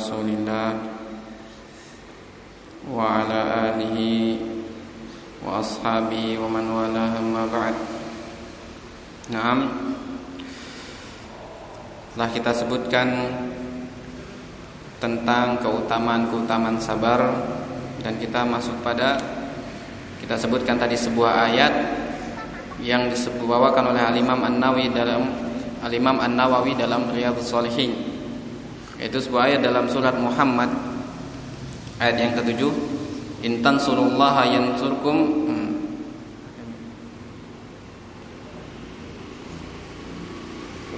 رسول الله وعلى آله وأصحابه ومن والاه أما بعد نعم telah kita sebutkan tentang keutamaan-keutamaan sabar dan kita masuk pada kita sebutkan tadi sebuah ayat yang dibawakan oleh Al-Imam An-Nawawi dalam Al-Imam An-Nawawi dalam Riyadhus Shalihin yaitu sebuah ayat dalam surat Muhammad. Ayat yang ketujuh. Intan surullaha yansurkum. Hmm.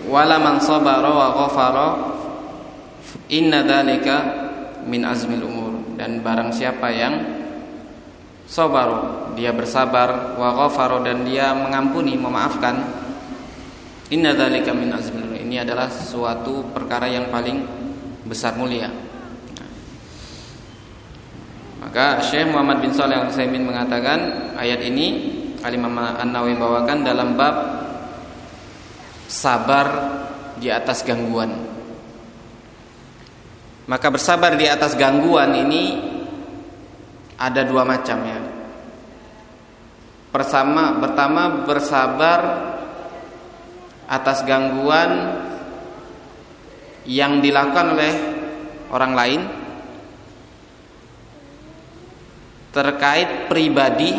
wala man sabara wa ghafara inna dzalika min azmil umur. Dan barang siapa yang sabar dia bersabar wa ghafara dan dia mengampuni memaafkan inna dzalika min azmil umur. Ini adalah suatu perkara yang paling besar mulia maka Syekh Muhammad bin Shalih Al-Utsaimin mengatakan ayat ini Al-Imam An-Nawawi bawakan dalam bab sabar di atas gangguan. Maka bersabar di atas gangguan ini ada dua macam ya. Pertama, pertama bersabar atas gangguan yang dilakukan oleh orang lain terkait pribadi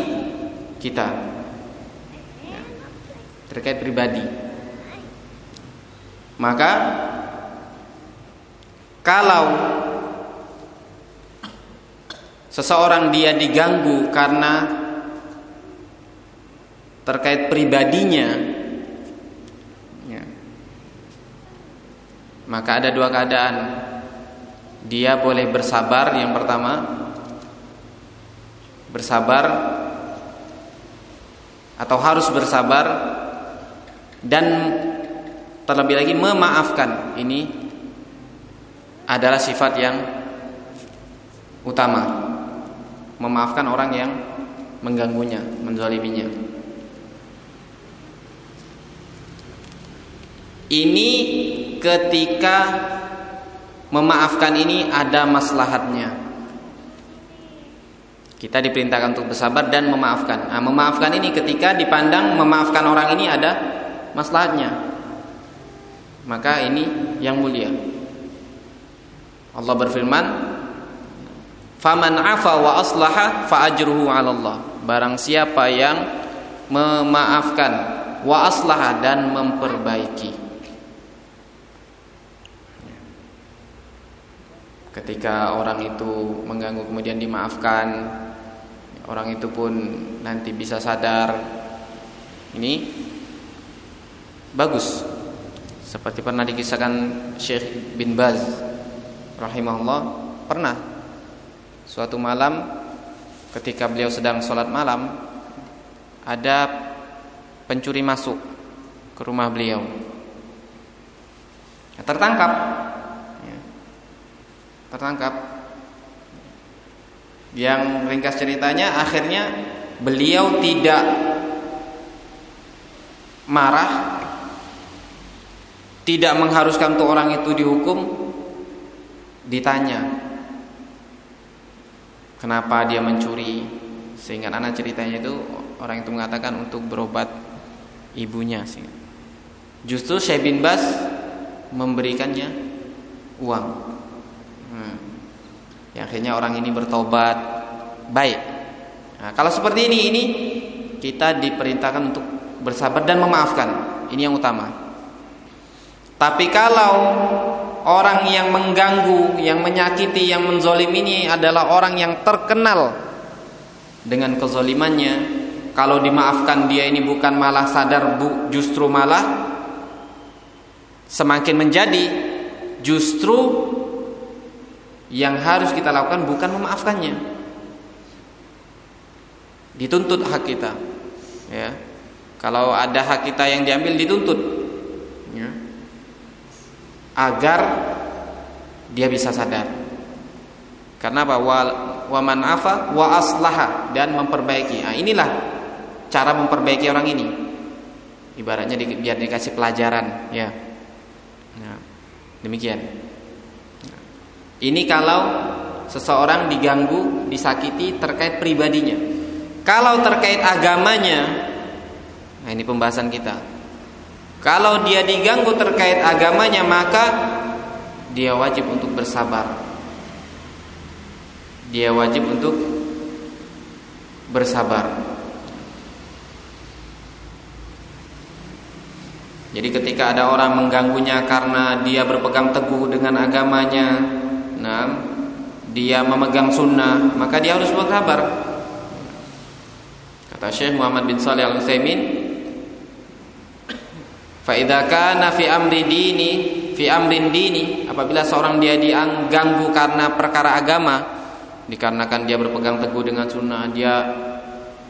kita. Ya, terkait pribadi. Maka kalau seseorang dia diganggu karena terkait pribadinya maka ada dua keadaan. Dia boleh bersabar yang pertama. Bersabar atau harus bersabar dan terlebih lagi memaafkan. Ini adalah sifat yang utama. Memaafkan orang yang mengganggunya menzaliminya ini ketika memaafkan ini ada maslahatnya kita diperintahkan untuk bersabar dan memaafkan nah, memaafkan ini ketika dipandang memaafkan orang ini ada maslahatnya maka ini yang mulia. Allah berfirman, "Faman 'afa wa aslaha fa ajruhu 'ala Allah." Barang siapa yang memaafkan wa aslaha dan memperbaiki. Ketika orang itu mengganggu kemudian dimaafkan, orang itu pun nanti bisa sadar. Ini bagus. Seperti pernah dikisahkan Syekh bin Baz rahimahullah pernah. Suatu malam ketika beliau sedang sholat malam ada pencuri masuk ke rumah beliau. Tertangkap tertangkap. Yang ringkas ceritanya akhirnya beliau tidak marah tidak mengharuskan untuk orang itu dihukum ditanya kenapa dia mencuri? Sehingga anak ceritanya itu orang itu mengatakan untuk berobat ibunya. Sih justru Syekh bin Bas memberikannya uang. Ya, akhirnya orang ini bertobat. Baik. Nah, kalau seperti ini ini kita diperintahkan untuk bersabar dan memaafkan. Ini yang utama. Tapi kalau orang yang mengganggu, yang menyakiti, yang menzolim ini adalah orang yang terkenal dengan kezolimannya, kalau dimaafkan dia ini bukan malah sadar bu, justru malah semakin menjadi justru yang harus kita lakukan bukan memaafkannya. Dituntut hak kita. Ya. Kalau ada hak kita yang diambil dituntut agar dia bisa sadar. Karena apa? Wa, wa man afa wa aslaha dan memperbaiki. Nah, inilah cara memperbaiki orang ini. Ibaratnya di, biar dikasih pelajaran, ya. Nah, demikian. Ini kalau seseorang diganggu, disakiti terkait pribadinya. Kalau terkait agamanya, nah ini pembahasan kita. Kalau dia diganggu terkait agamanya, maka dia wajib untuk bersabar. Dia wajib untuk bersabar. Jadi ketika ada orang mengganggunya karena dia berpegang teguh dengan agamanya, nah, dia memegang sunnah, maka dia harus bersabar. Kata Syekh Muhammad bin Salih Al Utsaimin, "Fa kana fi amri dini, fi amrin dini, apabila seorang dia diganggu karena perkara agama, dikarenakan dia berpegang teguh dengan sunnah, dia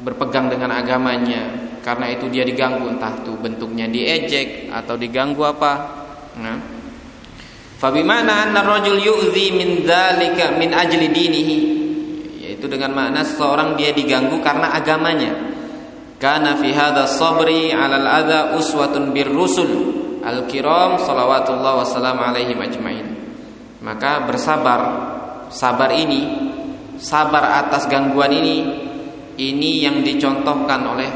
berpegang dengan agamanya, karena itu dia diganggu entah itu bentuknya diejek atau diganggu apa. Nah Fabimana anna rajul yu'zi min dzalika min ajli dinihi? Yaitu dengan makna seorang dia diganggu karena agamanya. Kana fi hadha sabri 'ala al-adha uswatun bir rusul. Al-kiram salawatullah wassalam alaihim ajmain maka bersabar. Sabar ini sabar atas gangguan ini ini yang dicontohkan oleh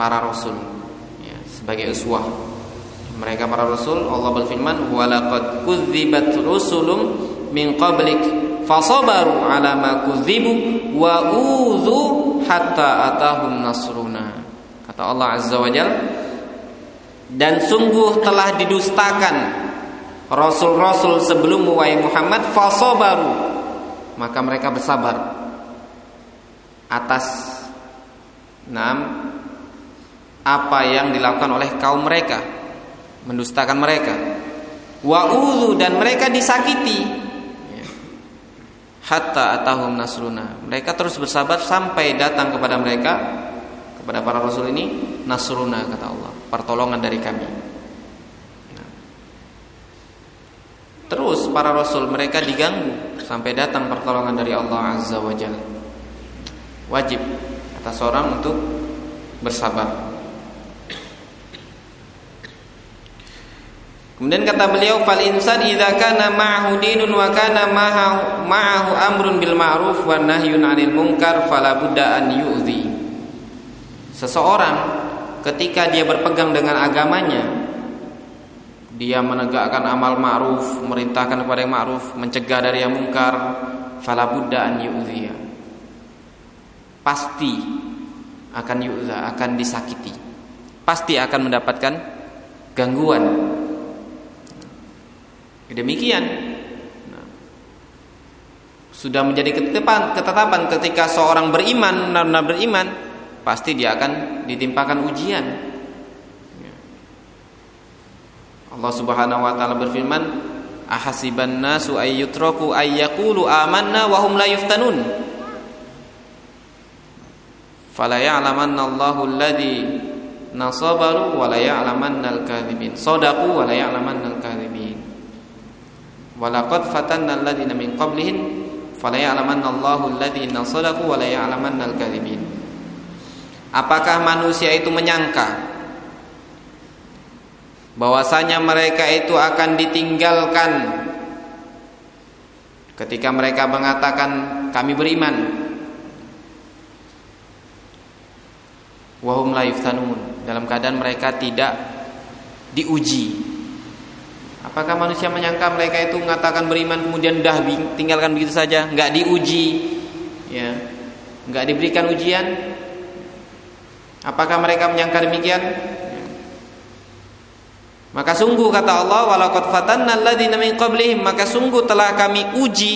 para rasul. Ya, sebagai uswah. Mereka para rasul Allah berfirman walaqad kudzibat rusulum min qablik fasabaru ala ma kudzibu wa udzu hatta atahum nasruna. Kata Allah Azza wa Jalla dan sungguh telah didustakan rasul-rasul sebelum wahai Muhammad fasabaru maka mereka bersabar atas enam apa yang dilakukan oleh kaum mereka mendustakan mereka. Wa dan mereka disakiti. Hatta atahum nasruna. Mereka terus bersabar sampai datang kepada mereka kepada para rasul ini nasruna kata Allah. Pertolongan dari kami. Terus para rasul mereka diganggu sampai datang pertolongan dari Allah azza wajalla wajib atas orang untuk bersabar Kemudian kata beliau fal insan idza kana ma'ahu dinun wa kana ma'ahu, amrun bil ma'ruf wa nahyun 'anil munkar fala budda an yu'zi. Seseorang ketika dia berpegang dengan agamanya dia menegakkan amal ma'ruf, merintahkan kepada yang ma'ruf, mencegah dari yang mungkar, fala budda an yu'zi. Pasti akan yu'za, akan disakiti. Pasti akan mendapatkan gangguan Demikian nah, sudah menjadi ketetapan, ketetapan ketika seorang beriman benar-benar beriman pasti dia akan ditimpakan ujian. Ya. Allah Subhanahu wa taala berfirman, "Ahasiban nasu ayyutraku ayyaqulu amanna wa hum la yuftanun." Fala ya'lamanna Allahu alladhi nasabaru wa la ya'lamanna al-kadhibin. Sadaqu wa la ya'lamanna al-kadhibin. Walaqad fatanna alladziina min qablihim fala ya'lamanna Allahu alladziina shadaqu wa la ya'lamanna al-kadzibin. Apakah manusia itu menyangka bahwasanya mereka itu akan ditinggalkan ketika mereka mengatakan kami beriman. Wahum la yuftanun. Dalam keadaan mereka tidak diuji Apakah manusia menyangka mereka itu mengatakan beriman kemudian dah tinggalkan begitu saja, nggak diuji, ya, nggak diberikan ujian? Apakah mereka menyangka demikian? Ya. Maka sungguh kata Allah, maka sungguh telah kami uji,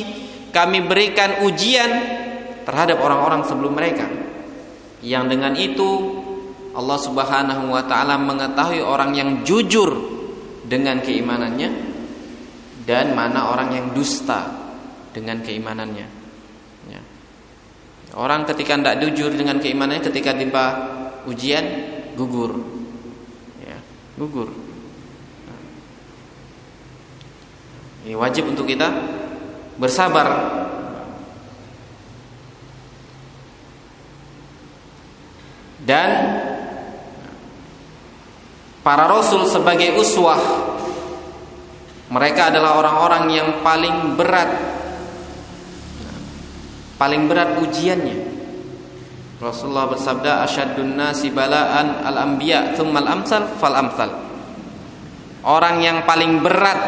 kami berikan ujian terhadap orang-orang sebelum mereka. Yang dengan itu Allah Subhanahu wa taala mengetahui orang yang jujur dengan keimanannya dan mana orang yang dusta dengan keimanannya. Ya. Orang ketika tidak jujur dengan keimanannya ketika timpa ujian gugur, ya, gugur. Ini wajib untuk kita bersabar dan para rasul sebagai uswah mereka adalah orang-orang yang paling berat paling berat ujiannya. Rasulullah bersabda asyaddun nasi balaan al-anbiya tsummal amsal fal amsal. Orang yang paling berat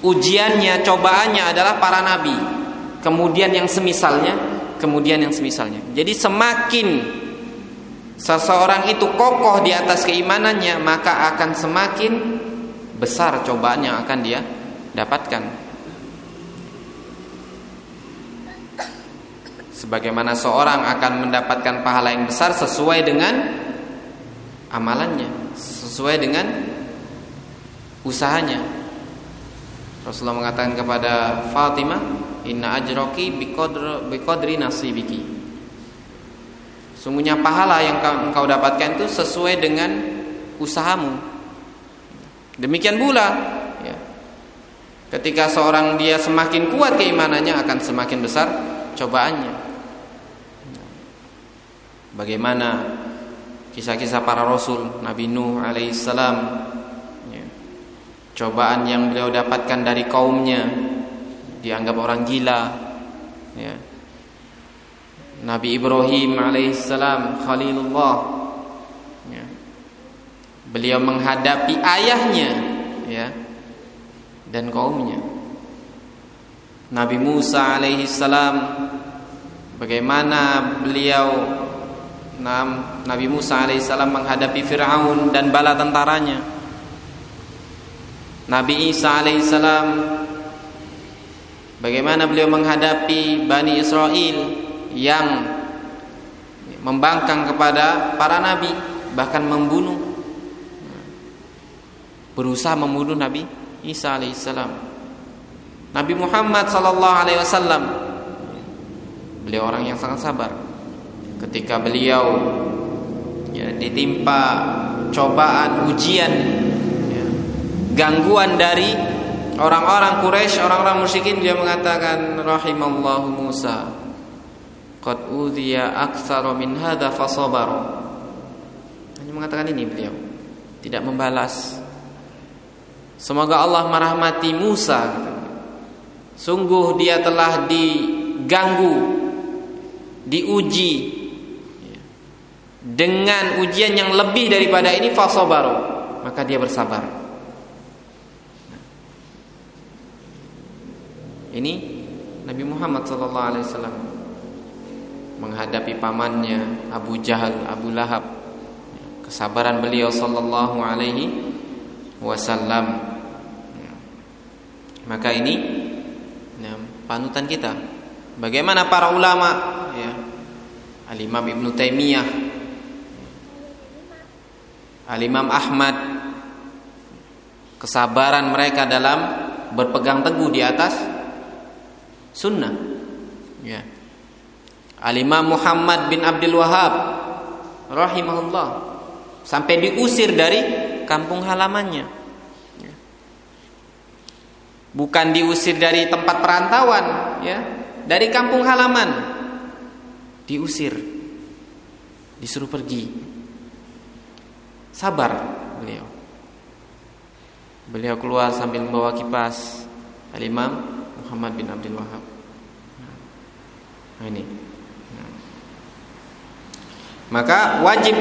ujiannya, cobaannya adalah para nabi. Kemudian yang semisalnya, kemudian yang semisalnya. Jadi semakin seseorang itu kokoh di atas keimanannya, maka akan semakin besar cobaan yang akan dia dapatkan. sebagaimana seorang akan mendapatkan pahala yang besar sesuai dengan amalannya, sesuai dengan usahanya. Rasulullah mengatakan kepada Fatimah, "Inna ajroki biqadri nasibiki." Sungguhnya pahala yang engkau dapatkan itu sesuai dengan usahamu. Demikian pula ya. Ketika seorang dia semakin kuat keimanannya akan semakin besar cobaannya. Bagaimana kisah-kisah para rasul Nabi Nuh alaihissalam ya. Cobaan yang beliau dapatkan dari kaumnya Dianggap orang gila ya. Nabi Ibrahim alaihissalam Khalilullah ya. Beliau menghadapi ayahnya ya, Dan kaumnya Nabi Musa alaihissalam Bagaimana beliau Nabi Musa alaihissalam menghadapi Fir'aun dan bala tentaranya. Nabi Isa alaihissalam bagaimana beliau menghadapi Bani Israel yang membangkang kepada para nabi bahkan membunuh berusaha membunuh Nabi Isa alaihissalam. Nabi Muhammad sallallahu alaihi wasallam beliau orang yang sangat sabar ketika beliau ya, ditimpa cobaan ujian ya, gangguan dari orang-orang Quraisy orang-orang musyrikin dia mengatakan rahimallahu Musa qad udhiya aktsara min hadza fasabar hanya mengatakan ini beliau. Tidak membalas. Semoga Allah merahmati Musa. Sungguh dia telah diganggu diuji dengan ujian yang lebih daripada ini fasobaru maka dia bersabar. Ini Nabi Muhammad SAW menghadapi pamannya Abu Jahal Abu Lahab. Kesabaran beliau Sallallahu Alaihi Wasallam. Maka ini ya, panutan kita. Bagaimana para ulama ya Al Imam Ibnu Taimiyah Al-Imam Ahmad kesabaran mereka dalam berpegang teguh di atas sunnah ya Al-Imam Muhammad bin Abdul Wahab rahimahullah sampai diusir dari kampung halamannya ya. bukan diusir dari tempat perantauan ya dari kampung halaman diusir disuruh pergi Sabar beliau. Beliau keluar sambil membawa kipas Al-Imam Muhammad bin Abdul Wahab. Nah, ini. Maka wajib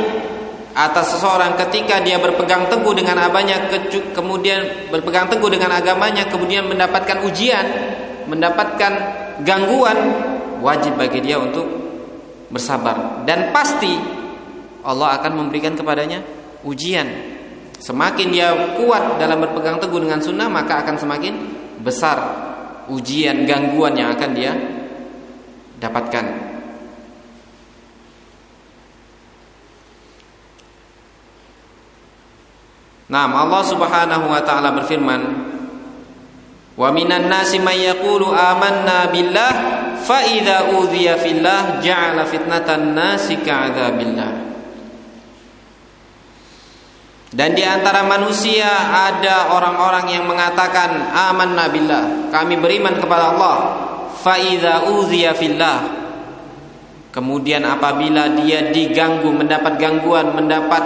atas seseorang ketika dia berpegang teguh dengan abahnya kemudian berpegang teguh dengan agamanya kemudian mendapatkan ujian, mendapatkan gangguan, wajib bagi dia untuk bersabar dan pasti Allah akan memberikan kepadanya ujian. Semakin dia kuat dalam berpegang teguh dengan sunnah maka akan semakin besar ujian gangguan yang akan dia dapatkan. Nah, Allah Subhanahu wa taala berfirman, "Wa minan nasi may yaqulu amanna billah fa idza udhiya fillah ja'ala fitnatan nasi ka'adzabillah." Dan di antara manusia ada orang-orang yang mengatakan aman nabilah, kami beriman kepada Allah. Faida uziya fillah. Kemudian apabila dia diganggu, mendapat gangguan, mendapat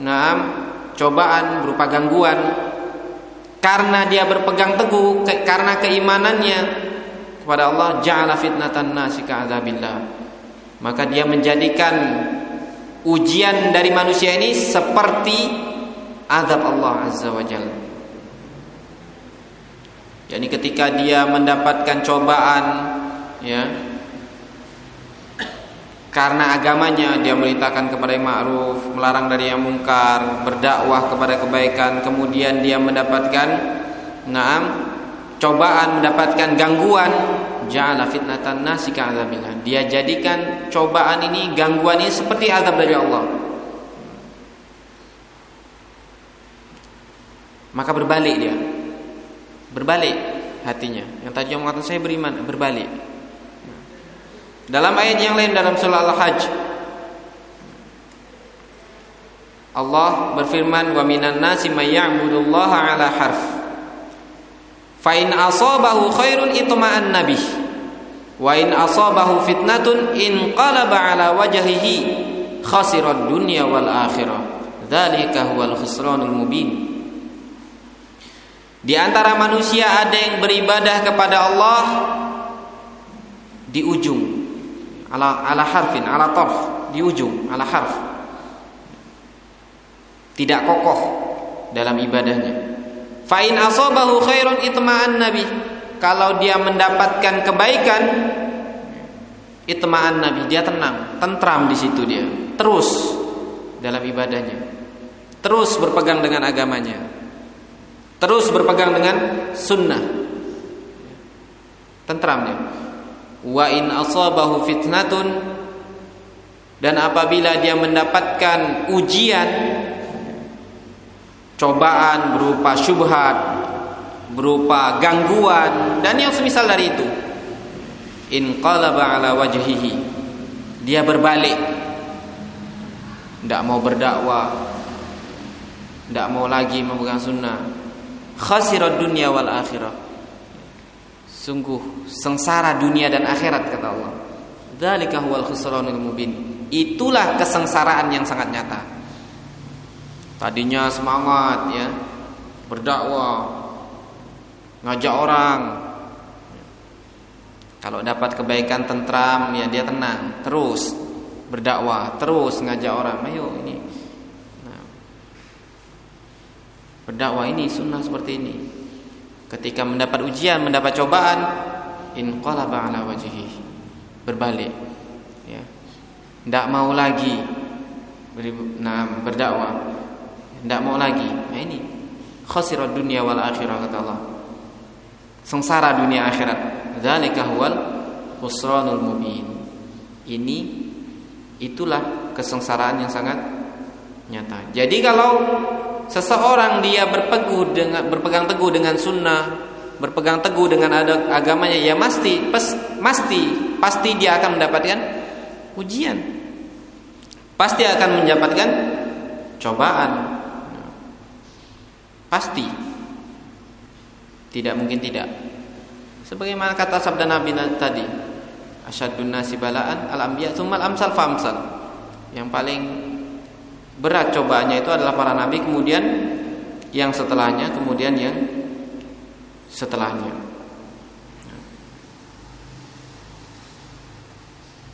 naam cobaan berupa gangguan. Karena dia berpegang teguh ke, karena keimanannya kepada Allah ja'ala fitnatan nasi ka'adzabillah. Maka dia menjadikan ujian dari manusia ini seperti azab Allah azza wajalla yakni ketika dia mendapatkan cobaan ya karena agamanya dia merintahkan kepada yang ma'ruf, melarang dari yang mungkar, berdakwah kepada kebaikan, kemudian dia mendapatkan ngam cobaan, mendapatkan gangguan, ja'ala fitnatan nasi ka'adzabillah. Dia jadikan cobaan ini, gangguan ini seperti azab dari Allah. Maka berbalik dia. Berbalik hatinya. Yang tadi yang mengatakan saya beriman, berbalik. Dalam ayat yang lain dalam surah Al-Hajj. Allah berfirman wa minan nasi may ya'budullaha ala harf. Fa in asabahu khairun itma'an nabih. Wa in asabahu fitnatun in qalaba ala wajhihi khasirad dunya wal akhirah. Dzalika huwal khusranul mubin. Di antara manusia ada yang beribadah kepada Allah di ujung ala ala harfin ala tarf di ujung ala harf. Tidak kokoh dalam ibadahnya. Fa in asabahu khairun itma'an nabi. Kalau dia mendapatkan kebaikan itma'an nabi dia tenang tentram di situ dia. Terus dalam ibadahnya. Terus berpegang dengan agamanya. Terus berpegang dengan sunnah. Tentram dia wa in asabahu fitnatun. Dan apabila dia mendapatkan ujian cobaan berupa syubhat berupa gangguan dan yang semisal dari itu in qalaba ala wajhihi dia berbalik. Tidak mau berdakwah tidak mau lagi memegang sunnah. Khasirad dunia wal akhirah Sungguh sengsara dunia dan akhirat kata Allah. Dzalika huwal khusranul mubin. Itulah kesengsaraan yang sangat nyata. Tadinya semangat ya, berdakwah, ngajak orang. Kalau dapat kebaikan tentram ya dia tenang, terus berdakwah, terus ngajak orang. Ayo ini. Nah, berdakwah ini sunnah seperti ini. Ketika mendapat ujian, mendapat cobaan, inqalaba ala wajhihi. Berbalik. Ya. Tidak mau lagi nah, berdakwah. Tidak mau lagi. Nah ini khasirat dunia wal akhirah kata Allah. Sengsara dunia akhirat. Dzalika huwal khusranul mubin. Ini itulah kesengsaraan yang sangat nyata. Jadi kalau seseorang dia berpegang dengan berpegang teguh dengan sunnah, berpegang teguh dengan agamanya, ya pasti pasti pasti dia akan mendapatkan ujian. Pasti akan mendapatkan cobaan. Pasti. Tidak mungkin tidak. Sebagaimana kata sabda Nabi tadi, asyadun nasi balaan al-anbiya amsal famsal. Yang paling berat cobaannya itu adalah para nabi kemudian yang setelahnya kemudian yang setelahnya.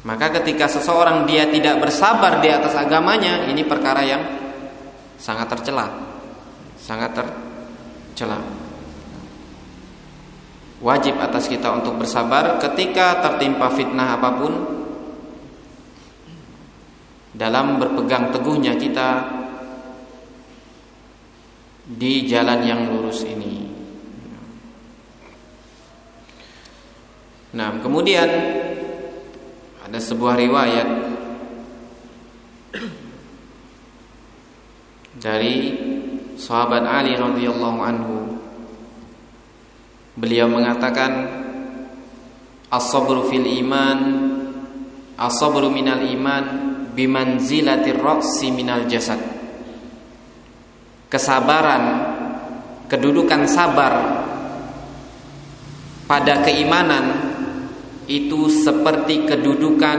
Maka ketika seseorang dia tidak bersabar di atas agamanya ini perkara yang sangat tercela sangat tercela. Wajib atas kita untuk bersabar ketika tertimpa fitnah apa pun dalam berpegang teguhnya kita di jalan yang lurus ini. Nah, kemudian ada sebuah riwayat dari sahabat Ali radhiyallahu anhu. Beliau mengatakan as-sabru fil iman as-sabru minal iman bimanzilatir ra'si minal jasad. Kesabaran, kedudukan sabar pada keimanan itu seperti kedudukan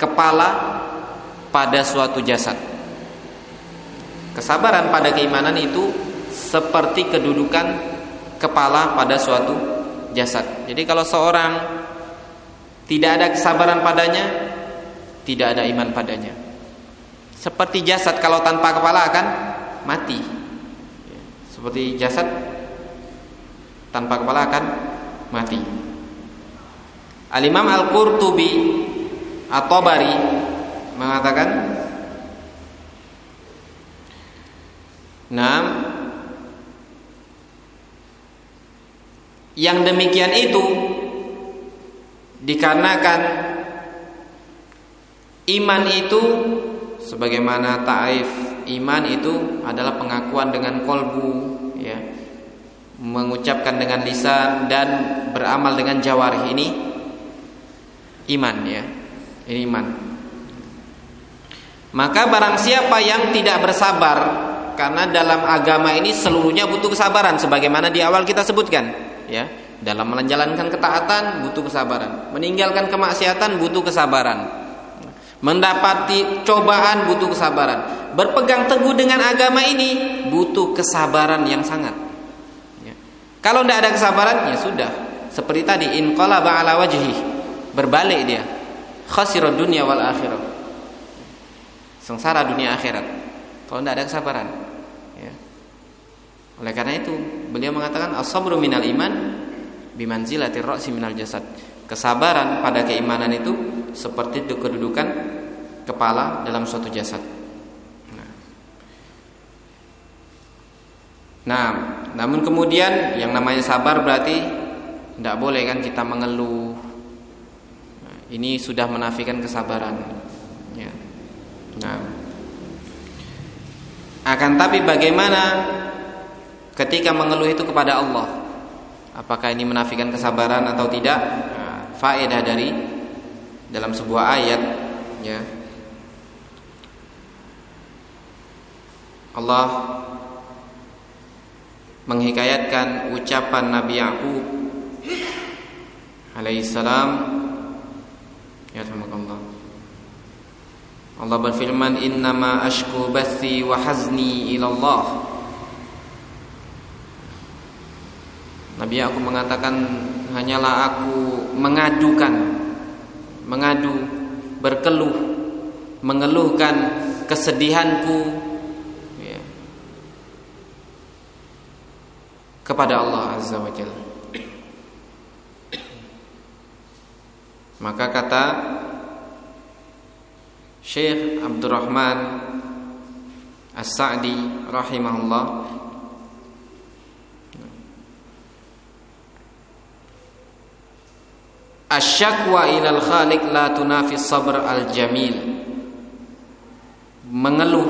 kepala pada suatu jasad. Kesabaran pada keimanan itu seperti kedudukan kepala pada suatu jasad. Jadi kalau seorang tidak ada kesabaran padanya, tidak ada iman padanya. Seperti jasad kalau tanpa kepala akan mati. Seperti jasad tanpa kepala akan mati. Al-Imam Al-Qurtubi atau Bari mengatakan Nah, yang demikian itu dikarenakan iman itu sebagaimana taif iman itu adalah pengakuan dengan kolbu ya. Mengucapkan dengan lisan dan beramal dengan jawarih. Ini iman ya. Ini iman. Maka barang siapa yang tidak bersabar karena dalam agama ini seluruhnya butuh kesabaran sebagaimana di awal kita sebutkan ya. Dalam menjalankan ketaatan butuh kesabaran. Meninggalkan kemaksiatan butuh kesabaran mendapati cobaan butuh kesabaran. Berpegang teguh dengan agama ini butuh kesabaran yang sangat. Ya. kalau tidak ada kesabaran ya sudah. Seperti tadi inqalaba ala wajhi berbalik dia. Khasirad dunia wal akhirah sengsara dunia akhirat. Kalau tidak ada kesabaran oleh karena itu, beliau mengatakan as-sabru minal iman bimanzilatir ra'si minal jasad. Kesabaran pada keimanan itu seperti kedudukan kepala dalam suatu jasad. Nah. namun kemudian yang namanya sabar berarti tidak boleh kan kita mengeluh. Nah, ini sudah menafikan kesabaran. Ya. Nah, akan tapi bagaimana ketika mengeluh itu kepada Allah apakah ini menafikan kesabaran atau tidak nah, faedah dari dalam sebuah ayat ya. Allah menghikayatkan ucapan Nabi Yakub alaihissalam ya Allah Allah berfirman innama ashku bathi wa hazni ila Allah Nabi aku mengatakan hanyalah aku mengadukan mengadu berkeluh mengeluhkan kesedihanku ya, kepada Allah Azza wa Jalla. Maka kata Syekh Abdurrahman As-Sa'di rahimahullah Asyakwa ilal khaliq la tunafi sabr al jamil. Mengeluh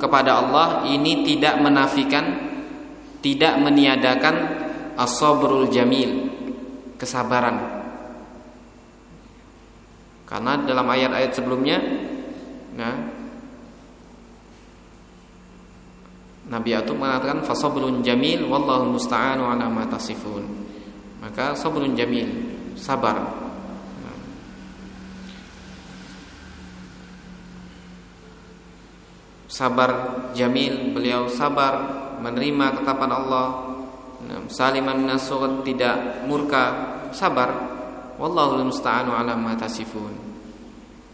kepada Allah ini tidak menafikan tidak meniadakan as-sabrul jamil, kesabaran. Karena dalam ayat-ayat sebelumnya nah, Nabi Atub mengatakan fasabrun jamil wallahu musta'anu ala ma tasifun. Maka sabrun jamil, sabar sabar jamil beliau sabar menerima ketetapan Allah. Saliman minasurat tidak murka sabar. Wallahu musta'anu ala ma tasifun.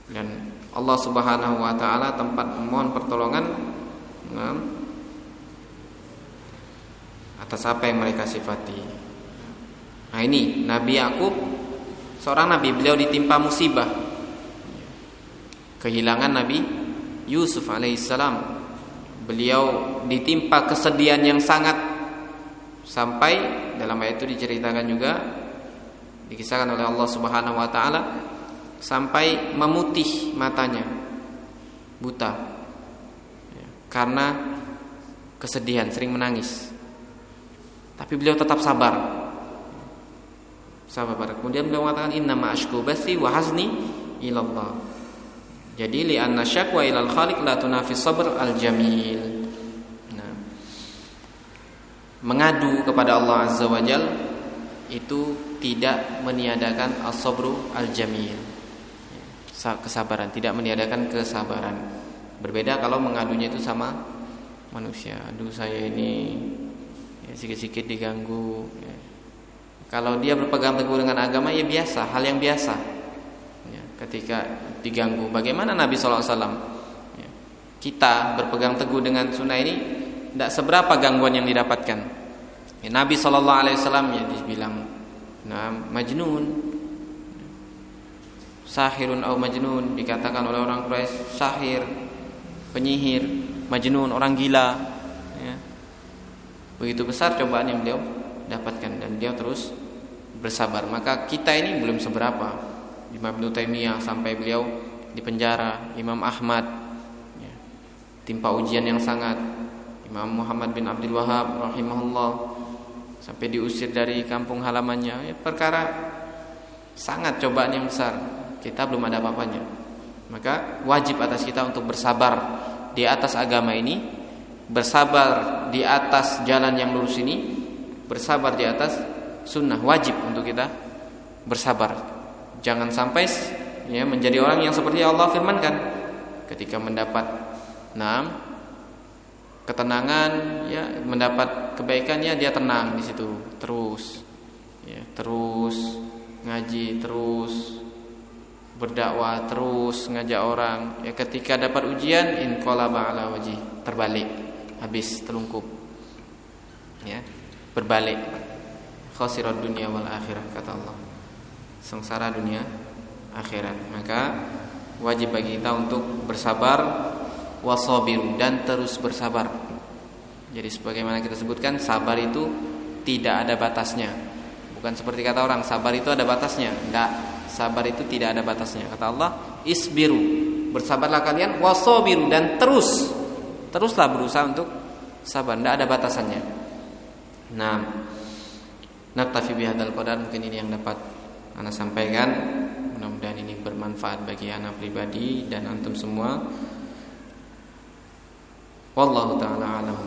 Dan Allah Subhanahu wa taala tempat memohon pertolongan atas apa yang mereka sifati. Nah ini Nabi Yakub seorang nabi. Beliau ditimpa musibah. Kehilangan Nabi Yusuf alaihissalam beliau ditimpa kesedihan yang sangat sampai dalam ayat itu diceritakan juga dikisahkan oleh Allah Subhanahu wa taala sampai memutih matanya buta ya, karena kesedihan sering menangis. Tapi beliau tetap sabar. Sabar. Kemudian beliau mengatakan inna ma ashku bathi wa hazni ilallah jadi li anna syakwa ilal khaliq la tunafi sabr al jamil. Nah, mengadu kepada Allah Azza wa Jal itu tidak meniadakan as-sabru al jamil. Kesabaran, tidak meniadakan kesabaran. Berbeda kalau mengadunya itu sama manusia. Aduh saya ini ya, sedikit-sedikit diganggu ya. Kalau dia berpegang teguh dengan agama ya biasa, hal yang biasa. Ketika diganggu, bagaimana Nabi SAW? Ya, kita berpegang teguh dengan sunnah ini tidak seberapa gangguan yang didapatkan. Ya, Nabi SAW ya dibilang nah, majnun, sahirun atau majnun dikatakan oleh orang Quraisy sahir, penyihir, majnun, orang gila. Ya. Begitu besar cobaan yang beliau dapatkan dan dia terus bersabar. Maka kita ini belum seberapa. Imam Ibnu Taimiyah sampai beliau di penjara, Imam Ahmad ya, timpa ujian yang sangat. Imam Muhammad bin Abdul Wahab rahimahullah sampai diusir dari kampung halamannya. Ya, perkara sangat cobaan yang besar. Kita belum ada apa-apanya. Maka wajib atas kita untuk bersabar di atas agama ini, bersabar di atas jalan yang lurus ini bersabar di atas sunnah wajib untuk kita bersabar jangan sampai ya menjadi orang yang seperti Allah firmankan. Ketika mendapat enam ketenangan ya mendapat kebaikannya dia tenang di situ. Terus ya terus ngaji terus berdakwah terus ngajak orang. Ya ketika dapat ujian in ala wajhi terbalik habis telungkup ya berbalik. Khosirat dunia wal akhirat kata Allah sengsara dunia akhirat. Maka wajib bagi kita untuk bersabar wasabiru dan terus bersabar. Jadi sebagaimana kita sebutkan sabar itu tidak ada batasnya. Bukan seperti kata orang sabar itu ada batasnya. Enggak sabar itu tidak ada batasnya. Kata Allah isbiru bersabarlah kalian wasabiru dan terus. Teruslah berusaha untuk sabar. Tidak ada batasannya. Nah, naktafi bihadzal qadar mungkin ini yang dapat ana sampaikan. Mudah-mudahan ini bermanfaat bagi anak pribadi dan antum semua. Wallahu taala a'lam